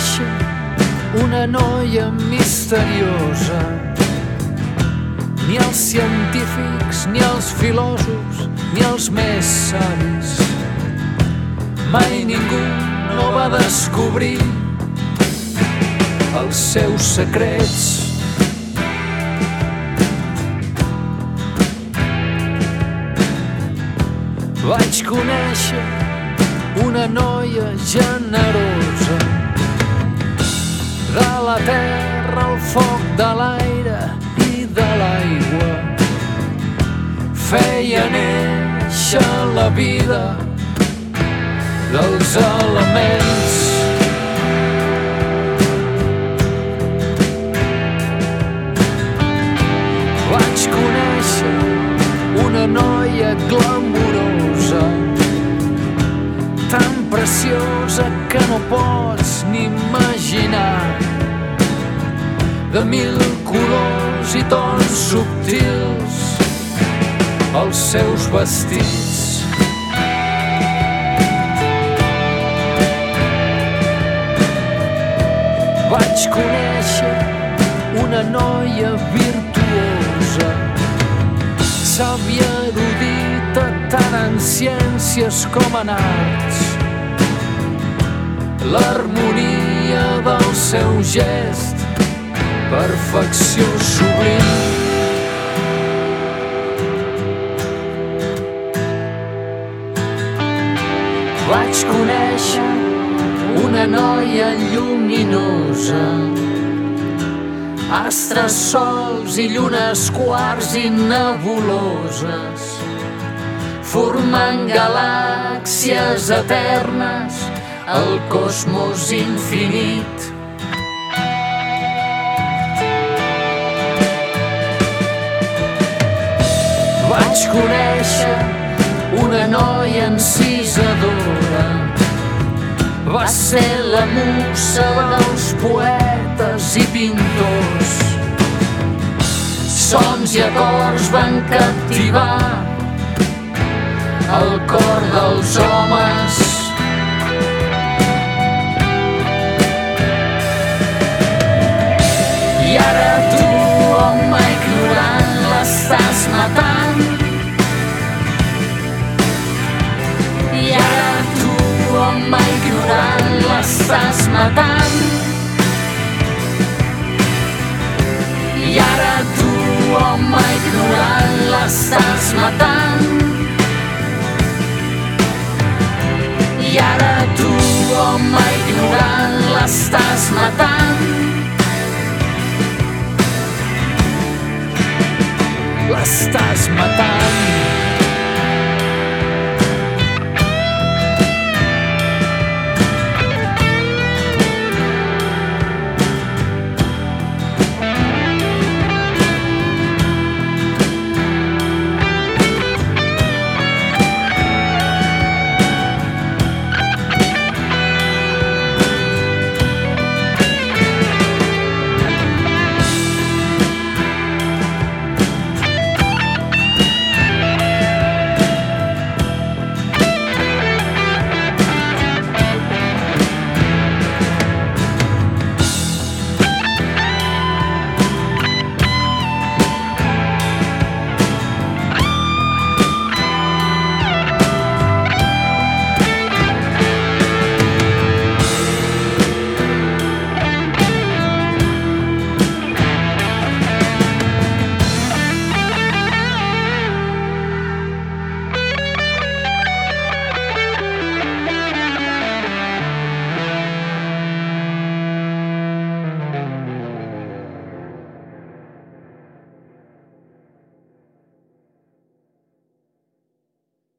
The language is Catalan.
conèixer una noia misteriosa. Ni els científics, ni els filòsofs, ni els més savis. Mai ningú no va descobrir els seus secrets. Vaig conèixer una noia generosa la terra, el foc de l'aire i de l'aigua. Feia néixer la vida dels elements. Vaig conèixer una noia glamurosa tan preciosa que no pots ni imaginar de mil colors i tons subtils els seus vestits vaig conèixer una noia virtuosa sàvia erudita tant en ciències com en arts. L'harmonia del seu gest, perfecció sublim. Vaig conèixer una noia lluminosa astres, sols i llunes quarts i nebuloses formant galàxies eternes al cosmos infinit. Vaig conèixer una noia encisadora va ser la musa dels poetes i pintors. Sons i acords van captivar el cor dels homes. Home ignorant, l'estàs matant. I ara tu, home ignorant, l'estàs matant. I ara tu, home ignorant, l'estàs matant. L'estàs matant.